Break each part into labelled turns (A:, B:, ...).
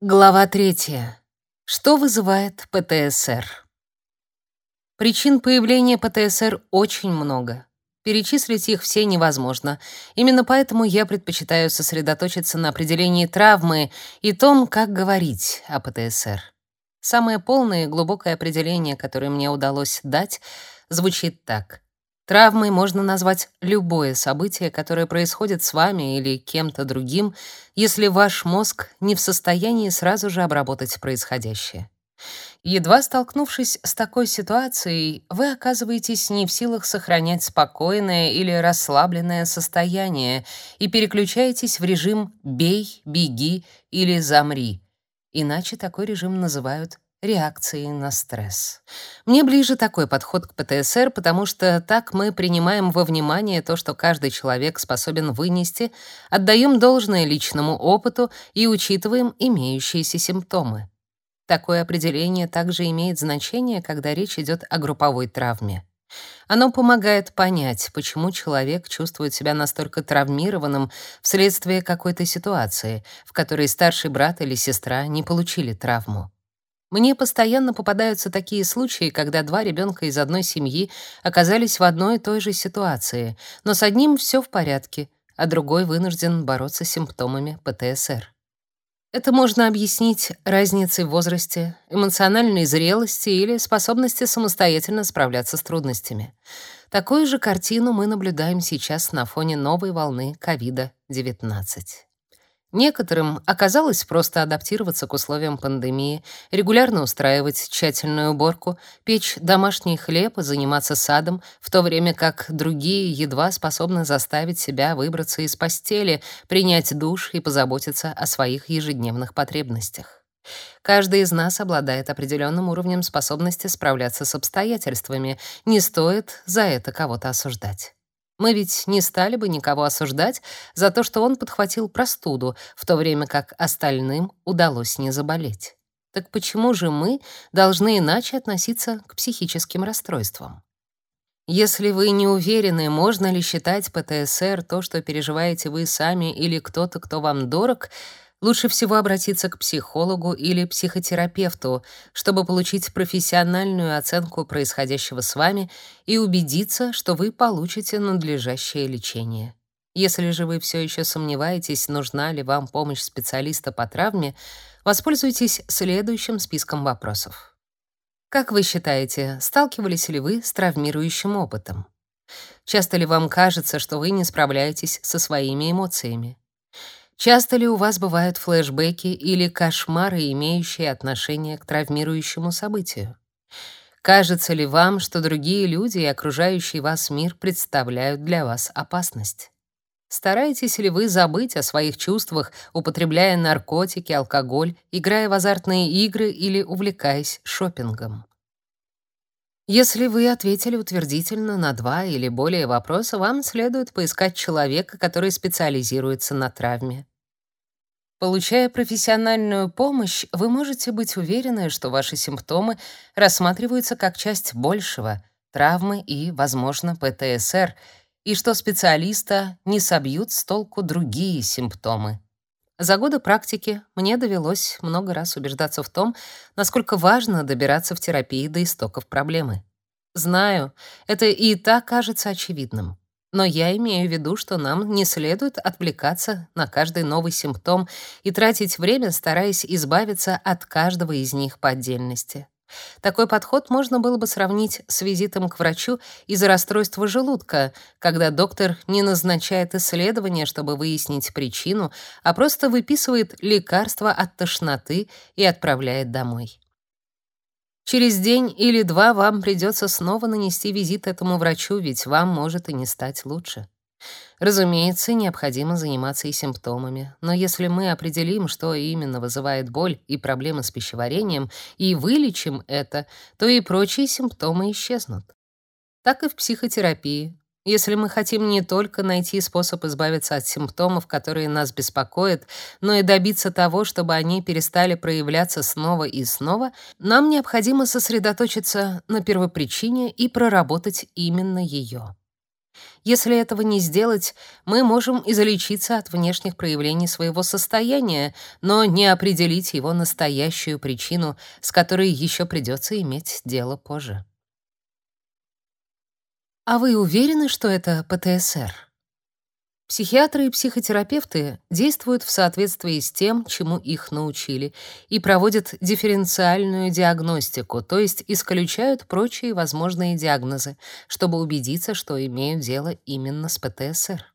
A: Глава третья. Что вызывает ПТСР? Причин появления ПТСР очень много. Перечислить их все невозможно. Именно поэтому я предпочитаю сосредоточиться на определении травмы и том, как говорить о ПТСР. Самое полное и глубокое определение, которое мне удалось дать, звучит так: Травмой можно назвать любое событие, которое происходит с вами или кем-то другим, если ваш мозг не в состоянии сразу же обработать происходящее. Едва столкнувшись с такой ситуацией, вы оказываетесь не в силах сохранять спокойное или расслабленное состояние и переключаетесь в режим «бей», «беги» или «замри». Иначе такой режим называют реакции на стресс. Мне ближе такой подход к ПТСР, потому что так мы принимаем во внимание то, что каждый человек способен вынести, отдаем должное личному опыту и учитываем имеющиеся симптомы. Такое определение также имеет значение, когда речь идет о групповой травме. Оно помогает понять, почему человек чувствует себя настолько травмированным вследствие какой-то ситуации, в которой старший брат или сестра не получили травму. Мне постоянно попадаются такие случаи, когда два ребенка из одной семьи оказались в одной и той же ситуации, но с одним все в порядке, а другой вынужден бороться с симптомами ПТСР. Это можно объяснить разницей в возрасте, эмоциональной зрелости или способности самостоятельно справляться с трудностями. Такую же картину мы наблюдаем сейчас на фоне новой волны COVID-19. Некоторым оказалось просто адаптироваться к условиям пандемии, регулярно устраивать тщательную уборку, печь домашний хлеб и заниматься садом, в то время как другие едва способны заставить себя выбраться из постели, принять душ и позаботиться о своих ежедневных потребностях. Каждый из нас обладает определенным уровнем способности справляться с обстоятельствами, не стоит за это кого-то осуждать. Мы ведь не стали бы никого осуждать за то, что он подхватил простуду, в то время как остальным удалось не заболеть. Так почему же мы должны иначе относиться к психическим расстройствам? Если вы не уверены, можно ли считать ПТСР то, что переживаете вы сами или кто-то, кто вам дорог, лучше всего обратиться к психологу или психотерапевту, чтобы получить профессиональную оценку происходящего с вами и убедиться, что вы получите надлежащее лечение. Если же вы все еще сомневаетесь, нужна ли вам помощь специалиста по травме, воспользуйтесь следующим списком вопросов. Как вы считаете, сталкивались ли вы с травмирующим опытом? Часто ли вам кажется, что вы не справляетесь со своими эмоциями? Часто ли у вас бывают флешбеки или кошмары, имеющие отношение к травмирующему событию? Кажется ли вам, что другие люди и окружающий вас мир представляют для вас опасность? Стараетесь ли вы забыть о своих чувствах, употребляя наркотики, алкоголь, играя в азартные игры или увлекаясь шопингом? Если вы ответили утвердительно на два или более вопроса, вам следует поискать человека, который специализируется на травме. Получая профессиональную помощь, вы можете быть уверены, что ваши симптомы рассматриваются как часть большего — травмы и, возможно, ПТСР, и что специалиста не собьют с толку другие симптомы. За годы практики мне довелось много раз убеждаться в том, насколько важно добираться в терапии до истоков проблемы. Знаю, это и так кажется очевидным. Но я имею в виду, что нам не следует отвлекаться на каждый новый симптом и тратить время, стараясь избавиться от каждого из них по отдельности. Такой подход можно было бы сравнить с визитом к врачу из-за расстройства желудка, когда доктор не назначает исследования, чтобы выяснить причину, а просто выписывает лекарства от тошноты и отправляет домой. Через день или два вам придется снова нанести визит этому врачу, ведь вам может и не стать лучше. Разумеется, необходимо заниматься и симптомами, но если мы определим, что именно вызывает боль и проблемы с пищеварением, и вылечим это, то и прочие симптомы исчезнут. Так и в психотерапии. Если мы хотим не только найти способ избавиться от симптомов, которые нас беспокоят, но и добиться того, чтобы они перестали проявляться снова и снова, нам необходимо сосредоточиться на первопричине и проработать именно ее. Если этого не сделать, мы можем излечиться от внешних проявлений своего состояния, но не определить его настоящую причину, с которой еще придется иметь дело позже. А вы уверены, что это ПТСР? Психиатры и психотерапевты действуют в соответствии с тем, чему их научили, и проводят дифференциальную диагностику, то есть исключают прочие возможные диагнозы, чтобы убедиться, что имеют дело именно с ПТСР.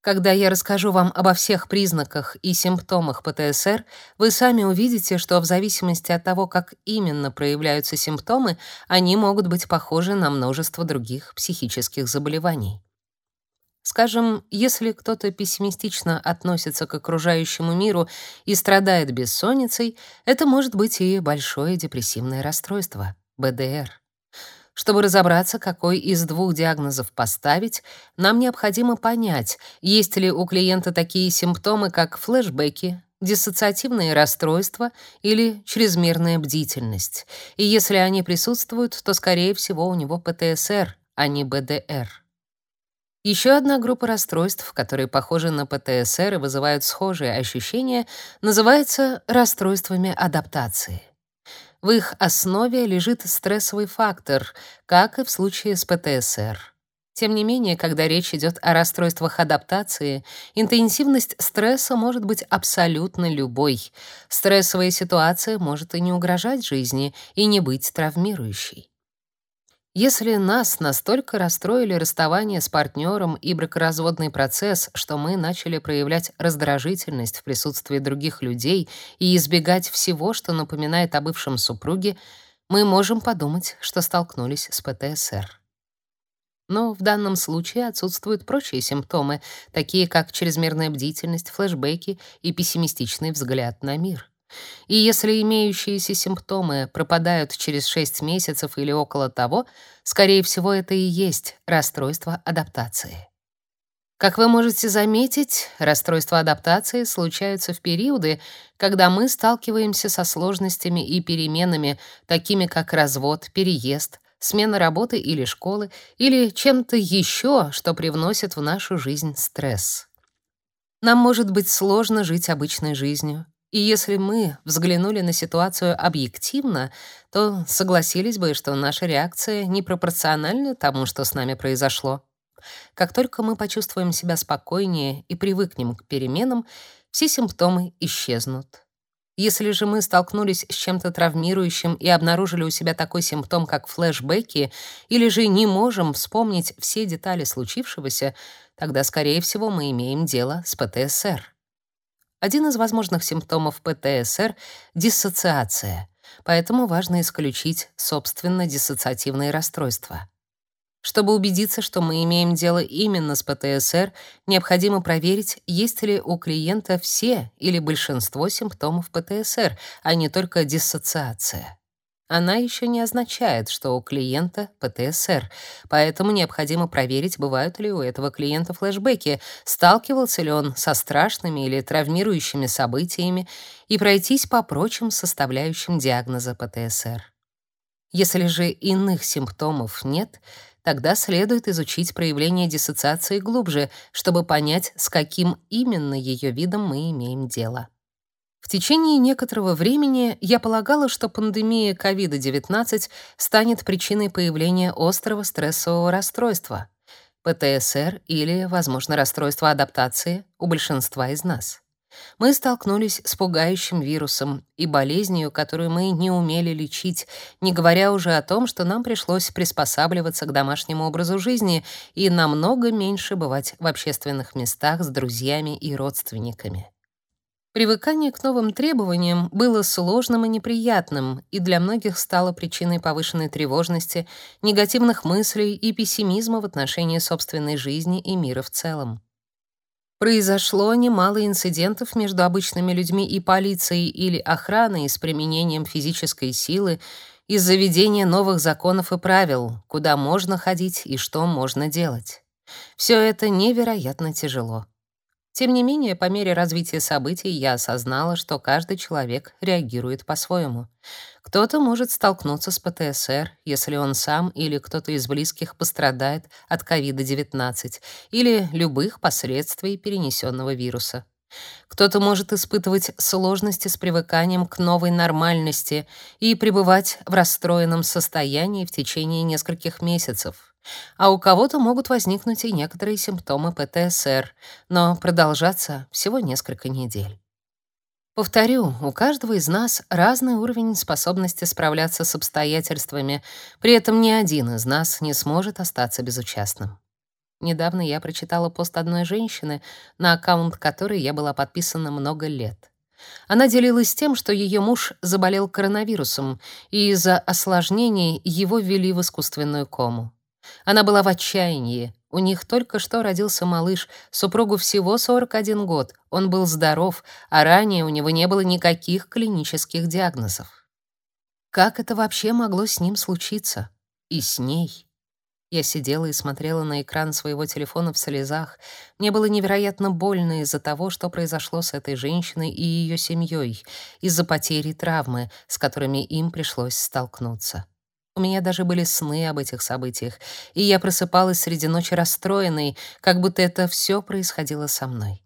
A: Когда я расскажу вам обо всех признаках и симптомах ПТСР, вы сами увидите, что в зависимости от того, как именно проявляются симптомы, они могут быть похожи на множество других психических заболеваний. Скажем, если кто-то пессимистично относится к окружающему миру и страдает бессонницей, это может быть и большое депрессивное расстройство БДР. Чтобы разобраться, какой из двух диагнозов поставить, нам необходимо понять, есть ли у клиента такие симптомы, как флешбеки, диссоциативные расстройства или чрезмерная бдительность. И если они присутствуют, то скорее всего у него ПТСР, а не БДР. Еще одна группа расстройств, которые похожи на ПТСР и вызывают схожие ощущения, называется расстройствами адаптации. В их основе лежит стрессовый фактор, как и в случае с ПТСР. Тем не менее, когда речь идет о расстройствах адаптации, интенсивность стресса может быть абсолютно любой. Стрессовая ситуация может и не угрожать жизни, и не быть травмирующей. Если нас настолько расстроили расставание с партнером и бракоразводный процесс, что мы начали проявлять раздражительность в присутствии других людей и избегать всего, что напоминает о бывшем супруге, мы можем подумать, что столкнулись с ПТСР. Но в данном случае отсутствуют прочие симптомы, такие как чрезмерная бдительность, флешбеки и пессимистичный взгляд на мир. И если имеющиеся симптомы пропадают через 6 месяцев или около того, скорее всего, это и есть расстройство адаптации. Как вы можете заметить, расстройства адаптации случаются в периоды, когда мы сталкиваемся со сложностями и переменами, такими как развод, переезд, смена работы или школы, или чем-то еще, что привносит в нашу жизнь стресс. Нам может быть сложно жить обычной жизнью, и если мы взглянули на ситуацию объективно, то согласились бы, что наша реакция непропорциональна тому, что с нами произошло. Как только мы почувствуем себя спокойнее и привыкнем к переменам, все симптомы исчезнут. Если же мы столкнулись с чем-то травмирующим и обнаружили у себя такой симптом, как флешбеки, или же не можем вспомнить все детали случившегося, тогда, скорее всего, мы имеем дело с ПТСР. Один из возможных симптомов ПТСР — диссоциация, поэтому важно исключить, собственно, диссоциативные расстройства. Чтобы убедиться, что мы имеем дело именно с ПТСР, необходимо проверить, есть ли у клиента все или большинство симптомов ПТСР, а не только диссоциация она еще не означает, что у клиента ПТСР, поэтому необходимо проверить, бывают ли у этого клиента флешбеки, сталкивался ли он со страшными или травмирующими событиями и пройтись по прочим составляющим диагноза ПТСР. Если же иных симптомов нет, тогда следует изучить проявление диссоциации глубже, чтобы понять, с каким именно ее видом мы имеем дело. В течение некоторого времени я полагала, что пандемия COVID-19 станет причиной появления острого стрессового расстройства, ПТСР или, возможно, расстройства адаптации у большинства из нас. Мы столкнулись с пугающим вирусом и болезнью, которую мы не умели лечить, не говоря уже о том, что нам пришлось приспосабливаться к домашнему образу жизни и намного меньше бывать в общественных местах с друзьями и родственниками. Привыкание к новым требованиям было сложным и неприятным, и для многих стало причиной повышенной тревожности, негативных мыслей и пессимизма в отношении собственной жизни и мира в целом. Произошло немало инцидентов между обычными людьми и полицией или охраной с применением физической силы из-за введения новых законов и правил, куда можно ходить и что можно делать. Все это невероятно тяжело. Тем не менее, по мере развития событий я осознала, что каждый человек реагирует по-своему. Кто-то может столкнуться с ПТСР, если он сам или кто-то из близких пострадает от COVID-19 или любых последствий перенесенного вируса. Кто-то может испытывать сложности с привыканием к новой нормальности и пребывать в расстроенном состоянии в течение нескольких месяцев. А у кого-то могут возникнуть и некоторые симптомы ПТСР, но продолжаться всего несколько недель. Повторю, у каждого из нас разный уровень способности справляться с обстоятельствами, при этом ни один из нас не сможет остаться безучастным. Недавно я прочитала пост одной женщины, на аккаунт которой я была подписана много лет. Она делилась тем, что ее муж заболел коронавирусом, и из-за осложнений его ввели в искусственную кому. Она была в отчаянии. У них только что родился малыш, супругу всего 41 год. Он был здоров, а ранее у него не было никаких клинических диагнозов. Как это вообще могло с ним случиться? И с ней? Я сидела и смотрела на экран своего телефона в слезах. Мне было невероятно больно из-за того, что произошло с этой женщиной и ее семьей, из-за потери и травмы, с которыми им пришлось столкнуться. У меня даже были сны об этих событиях, и я просыпалась среди ночи расстроенной, как будто это все происходило со мной.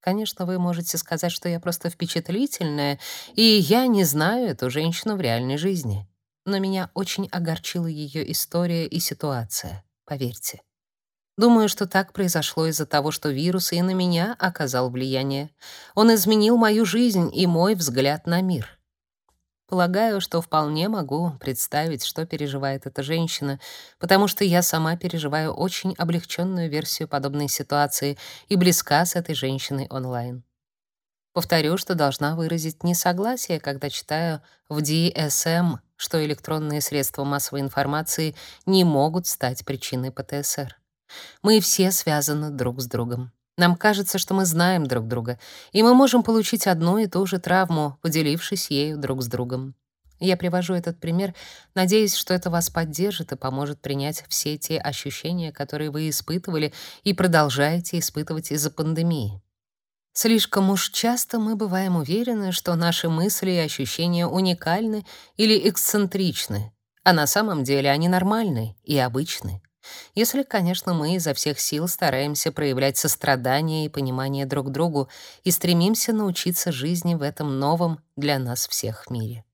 A: Конечно, вы можете сказать, что я просто впечатлительная, и я не знаю эту женщину в реальной жизни но меня очень огорчила ее история и ситуация, поверьте. Думаю, что так произошло из-за того, что вирус и на меня оказал влияние. Он изменил мою жизнь и мой взгляд на мир. Полагаю, что вполне могу представить, что переживает эта женщина, потому что я сама переживаю очень облегченную версию подобной ситуации и близка с этой женщиной онлайн. Повторю, что должна выразить несогласие, когда читаю в DSM что электронные средства массовой информации не могут стать причиной ПТСР. Мы все связаны друг с другом. Нам кажется, что мы знаем друг друга, и мы можем получить одну и ту же травму, поделившись ею друг с другом. Я привожу этот пример, надеясь, что это вас поддержит и поможет принять все те ощущения, которые вы испытывали и продолжаете испытывать из-за пандемии. Слишком уж часто мы бываем уверены, что наши мысли и ощущения уникальны или эксцентричны, а на самом деле они нормальны и обычны. Если, конечно, мы изо всех сил стараемся проявлять сострадание и понимание друг другу и стремимся научиться жизни в этом новом для нас всех мире.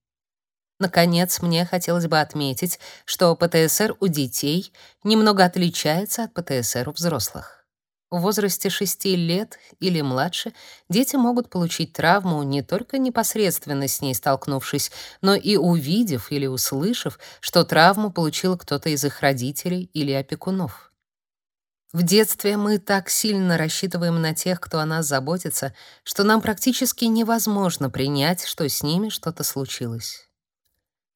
A: Наконец, мне хотелось бы отметить, что ПТСР у детей немного отличается от ПТСР у взрослых. В возрасте 6 лет или младше дети могут получить травму не только непосредственно с ней столкнувшись, но и увидев или услышав, что травму получил кто-то из их родителей или опекунов. В детстве мы так сильно рассчитываем на тех, кто о нас заботится, что нам практически невозможно принять, что с ними что-то случилось.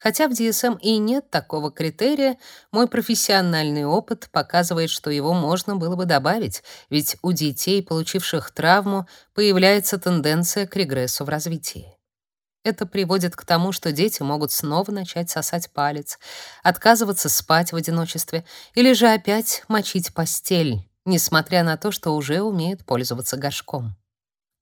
A: Хотя в DSM и нет такого критерия, мой профессиональный опыт показывает, что его можно было бы добавить, ведь у детей, получивших травму, появляется тенденция к регрессу в развитии. Это приводит к тому, что дети могут снова начать сосать палец, отказываться спать в одиночестве или же опять мочить постель, несмотря на то, что уже умеют пользоваться горшком.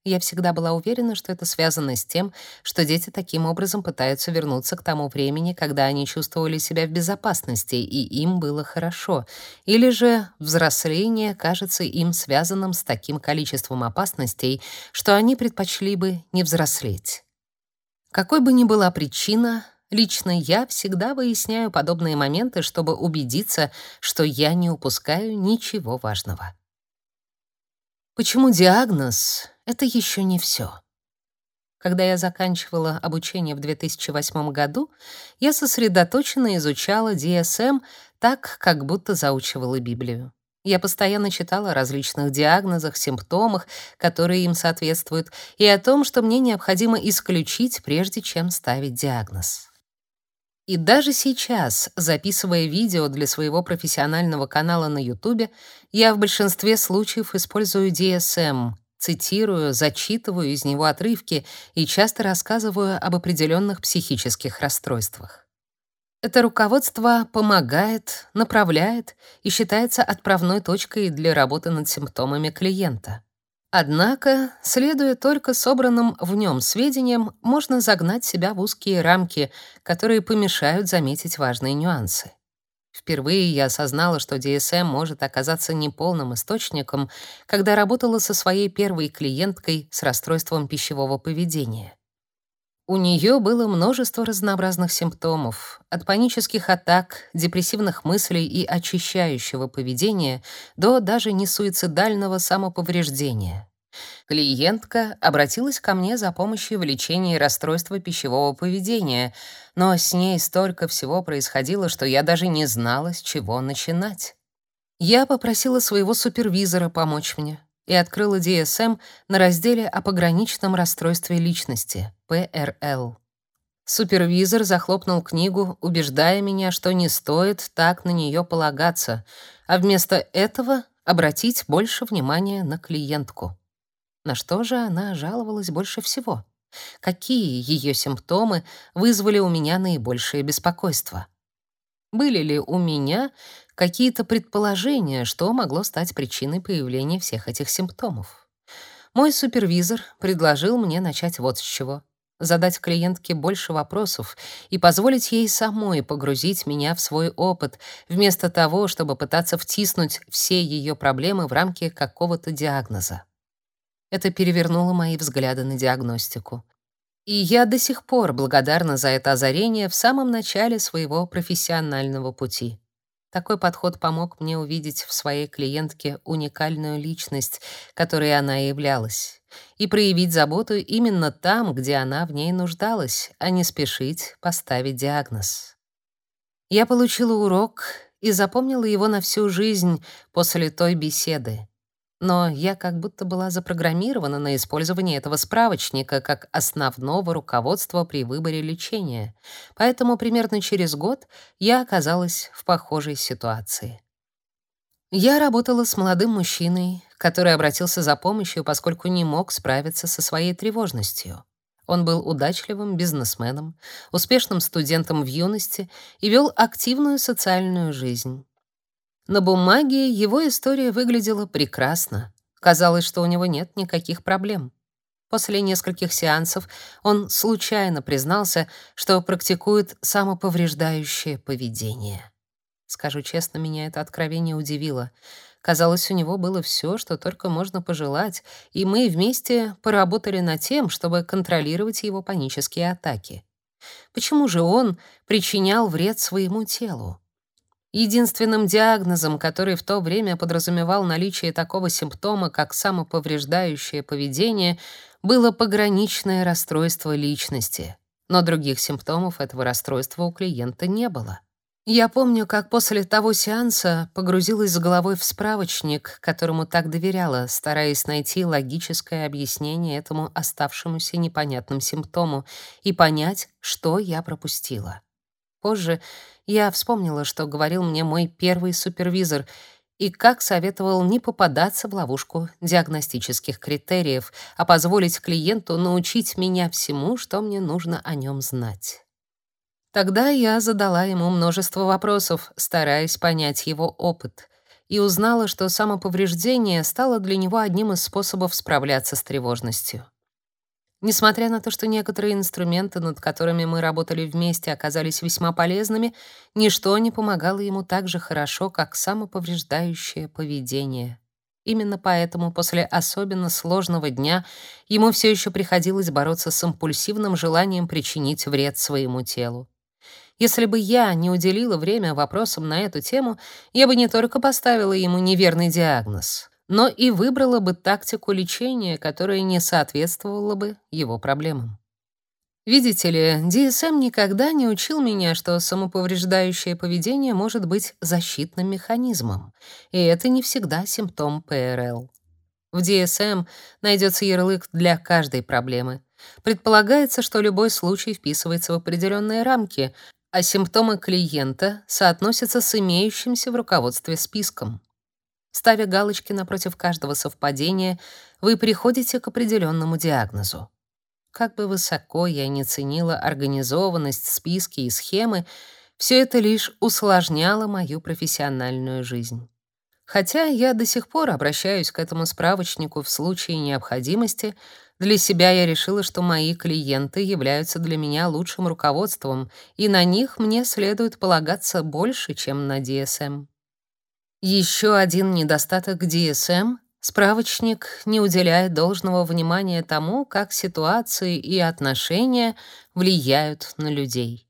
A: Я всегда была уверена, что это связано с тем, что дети таким образом пытаются вернуться к тому времени, когда они чувствовали себя в безопасности и им было хорошо, или же взросление кажется им связанным с таким количеством опасностей, что они предпочли бы не взрослеть. Какой бы ни была причина, лично я всегда выясняю подобные моменты, чтобы убедиться, что я не упускаю ничего важного. Почему диагноз — это еще не все? Когда я заканчивала обучение в 2008 году, я сосредоточенно изучала DSM так, как будто заучивала Библию. Я постоянно читала о различных диагнозах, симптомах, которые им соответствуют, и о том, что мне необходимо исключить, прежде чем ставить диагноз. И даже сейчас, записывая видео для своего профессионального канала на YouTube, я в большинстве случаев использую DSM, цитирую, зачитываю из него отрывки и часто рассказываю об определенных психических расстройствах. Это руководство помогает, направляет и считается отправной точкой для работы над симптомами клиента. Однако, следуя только собранным в нем сведениям, можно загнать себя в узкие рамки, которые помешают заметить важные нюансы. Впервые я осознала, что DSM может оказаться неполным источником, когда работала со своей первой клиенткой с расстройством пищевого поведения. У нее было множество разнообразных симптомов, от панических атак, депрессивных мыслей и очищающего поведения до даже несуицидального самоповреждения. Клиентка обратилась ко мне за помощью в лечении расстройства пищевого поведения, но с ней столько всего происходило, что я даже не знала, с чего начинать. Я попросила своего супервизора помочь мне и открыла DSM на разделе о пограничном расстройстве личности, ПРЛ. Супервизор захлопнул книгу, убеждая меня, что не стоит так на нее полагаться, а вместо этого обратить больше внимания на клиентку. На что же она жаловалась больше всего? Какие ее симптомы вызвали у меня наибольшее беспокойство? Были ли у меня какие-то предположения, что могло стать причиной появления всех этих симптомов? Мой супервизор предложил мне начать вот с чего. Задать клиентке больше вопросов и позволить ей самой погрузить меня в свой опыт, вместо того, чтобы пытаться втиснуть все ее проблемы в рамки какого-то диагноза. Это перевернуло мои взгляды на диагностику. И я до сих пор благодарна за это озарение в самом начале своего профессионального пути. Такой подход помог мне увидеть в своей клиентке уникальную личность, которой она являлась, и проявить заботу именно там, где она в ней нуждалась, а не спешить поставить диагноз. Я получила урок и запомнила его на всю жизнь после той беседы но я как будто была запрограммирована на использование этого справочника как основного руководства при выборе лечения. Поэтому примерно через год я оказалась в похожей ситуации. Я работала с молодым мужчиной, который обратился за помощью, поскольку не мог справиться со своей тревожностью. Он был удачливым бизнесменом, успешным студентом в юности и вел активную социальную жизнь. На бумаге его история выглядела прекрасно. Казалось, что у него нет никаких проблем. После нескольких сеансов он случайно признался, что практикует самоповреждающее поведение. Скажу честно, меня это откровение удивило. Казалось, у него было все, что только можно пожелать, и мы вместе поработали над тем, чтобы контролировать его панические атаки. Почему же он причинял вред своему телу? Единственным диагнозом, который в то время подразумевал наличие такого симптома, как самоповреждающее поведение, было пограничное расстройство личности. Но других симптомов этого расстройства у клиента не было. Я помню, как после того сеанса погрузилась с головой в справочник, которому так доверяла, стараясь найти логическое объяснение этому оставшемуся непонятным симптому и понять, что я пропустила. Позже я вспомнила, что говорил мне мой первый супервизор и как советовал не попадаться в ловушку диагностических критериев, а позволить клиенту научить меня всему, что мне нужно о нем знать. Тогда я задала ему множество вопросов, стараясь понять его опыт, и узнала, что самоповреждение стало для него одним из способов справляться с тревожностью. Несмотря на то, что некоторые инструменты, над которыми мы работали вместе, оказались весьма полезными, ничто не помогало ему так же хорошо, как самоповреждающее поведение. Именно поэтому после особенно сложного дня ему все еще приходилось бороться с импульсивным желанием причинить вред своему телу. Если бы я не уделила время вопросам на эту тему, я бы не только поставила ему неверный диагноз, но и выбрала бы тактику лечения, которая не соответствовала бы его проблемам. Видите ли, DSM никогда не учил меня, что самоповреждающее поведение может быть защитным механизмом, и это не всегда симптом ПРЛ. В DSM найдется ярлык для каждой проблемы. Предполагается, что любой случай вписывается в определенные рамки, а симптомы клиента соотносятся с имеющимся в руководстве списком. Ставя галочки напротив каждого совпадения, вы приходите к определенному диагнозу. Как бы высоко я ни ценила организованность, списки и схемы, все это лишь усложняло мою профессиональную жизнь. Хотя я до сих пор обращаюсь к этому справочнику в случае необходимости, для себя я решила, что мои клиенты являются для меня лучшим руководством, и на них мне следует полагаться больше, чем на DSM. Еще один недостаток DSM — справочник не уделяет должного внимания тому, как ситуации и отношения влияют на людей.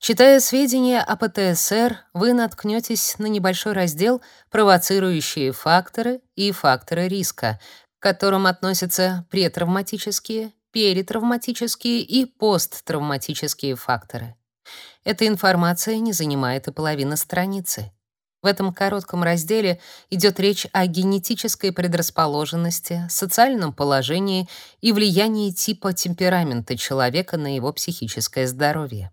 A: Читая сведения о ПТСР, вы наткнетесь на небольшой раздел «Провоцирующие факторы и факторы риска», к которым относятся претравматические, перетравматические и посттравматические факторы. Эта информация не занимает и половины страницы. В этом коротком разделе идет речь о генетической предрасположенности, социальном положении и влиянии типа темперамента человека на его психическое здоровье.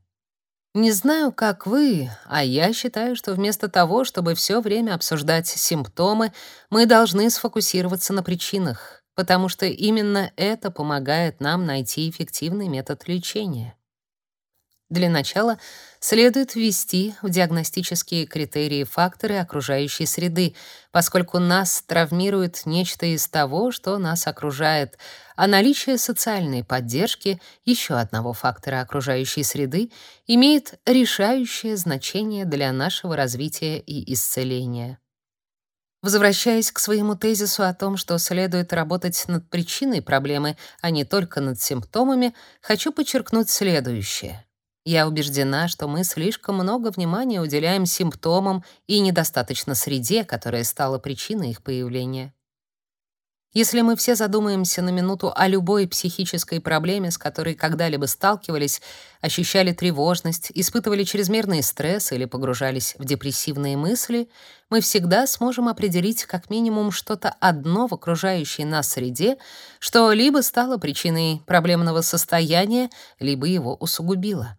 A: Не знаю, как вы, а я считаю, что вместо того, чтобы все время обсуждать симптомы, мы должны сфокусироваться на причинах, потому что именно это помогает нам найти эффективный метод лечения. Для начала следует ввести в диагностические критерии факторы окружающей среды, поскольку нас травмирует нечто из того, что нас окружает, а наличие социальной поддержки, еще одного фактора окружающей среды, имеет решающее значение для нашего развития и исцеления. Возвращаясь к своему тезису о том, что следует работать над причиной проблемы, а не только над симптомами, хочу подчеркнуть следующее — я убеждена, что мы слишком много внимания уделяем симптомам и недостаточно среде, которая стала причиной их появления. Если мы все задумаемся на минуту о любой психической проблеме, с которой когда-либо сталкивались, ощущали тревожность, испытывали чрезмерный стресс или погружались в депрессивные мысли, мы всегда сможем определить как минимум что-то одно в окружающей нас среде, что либо стало причиной проблемного состояния, либо его усугубило.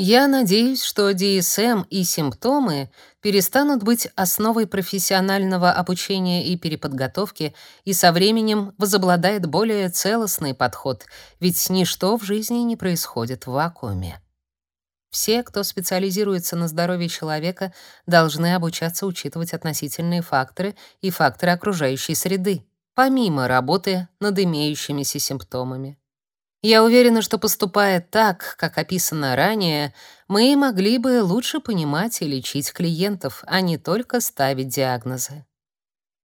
A: Я надеюсь, что DSM и симптомы перестанут быть основой профессионального обучения и переподготовки и со временем возобладает более целостный подход, ведь ничто в жизни не происходит в вакууме. Все, кто специализируется на здоровье человека, должны обучаться учитывать относительные факторы и факторы окружающей среды, помимо работы над имеющимися симптомами. Я уверена, что поступая так, как описано ранее, мы могли бы лучше понимать и лечить клиентов, а не только ставить диагнозы.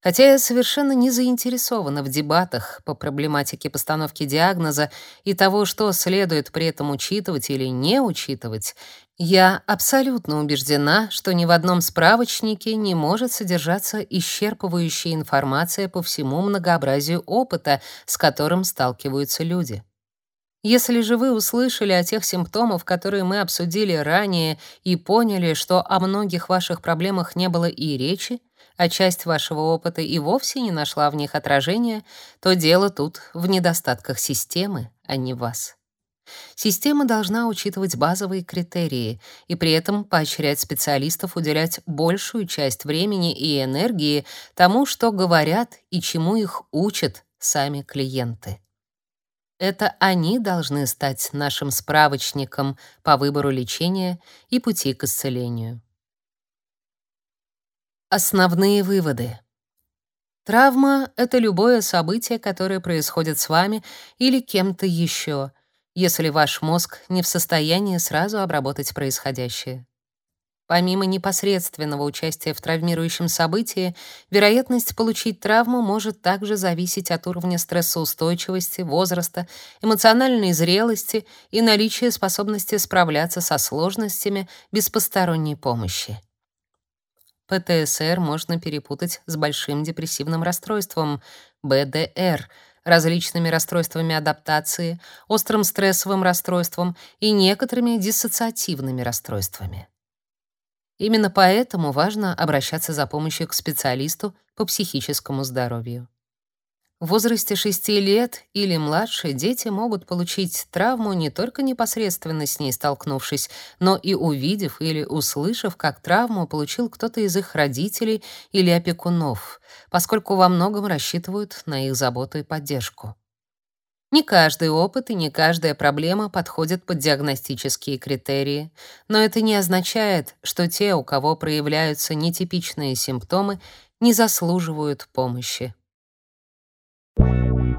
A: Хотя я совершенно не заинтересована в дебатах по проблематике постановки диагноза и того, что следует при этом учитывать или не учитывать, я абсолютно убеждена, что ни в одном справочнике не может содержаться исчерпывающая информация по всему многообразию опыта, с которым сталкиваются люди. Если же вы услышали о тех симптомах, которые мы обсудили ранее, и поняли, что о многих ваших проблемах не было и речи, а часть вашего опыта и вовсе не нашла в них отражения, то дело тут в недостатках системы, а не вас. Система должна учитывать базовые критерии и при этом поощрять специалистов уделять большую часть времени и энергии тому, что говорят и чему их учат сами клиенты. Это они должны стать нашим справочником по выбору лечения и пути к исцелению. Основные выводы. Травма — это любое событие, которое происходит с вами или кем-то еще, если ваш мозг не в состоянии сразу обработать происходящее. Помимо непосредственного участия в травмирующем событии, вероятность получить травму может также зависеть от уровня стрессоустойчивости, возраста, эмоциональной зрелости и наличия способности справляться со сложностями без посторонней помощи. ПТСР можно перепутать с большим депрессивным расстройством БДР, различными расстройствами адаптации, острым стрессовым расстройством и некоторыми диссоциативными расстройствами. Именно поэтому важно обращаться за помощью к специалисту по психическому здоровью. В возрасте 6 лет или младше дети могут получить травму не только непосредственно с ней столкнувшись, но и увидев или услышав, как травму получил кто-то из их родителей или опекунов, поскольку во многом рассчитывают на их заботу и поддержку. Не каждый опыт и не каждая проблема подходят под диагностические критерии, но это не означает, что те, у кого проявляются нетипичные симптомы, не заслуживают помощи. Thank you.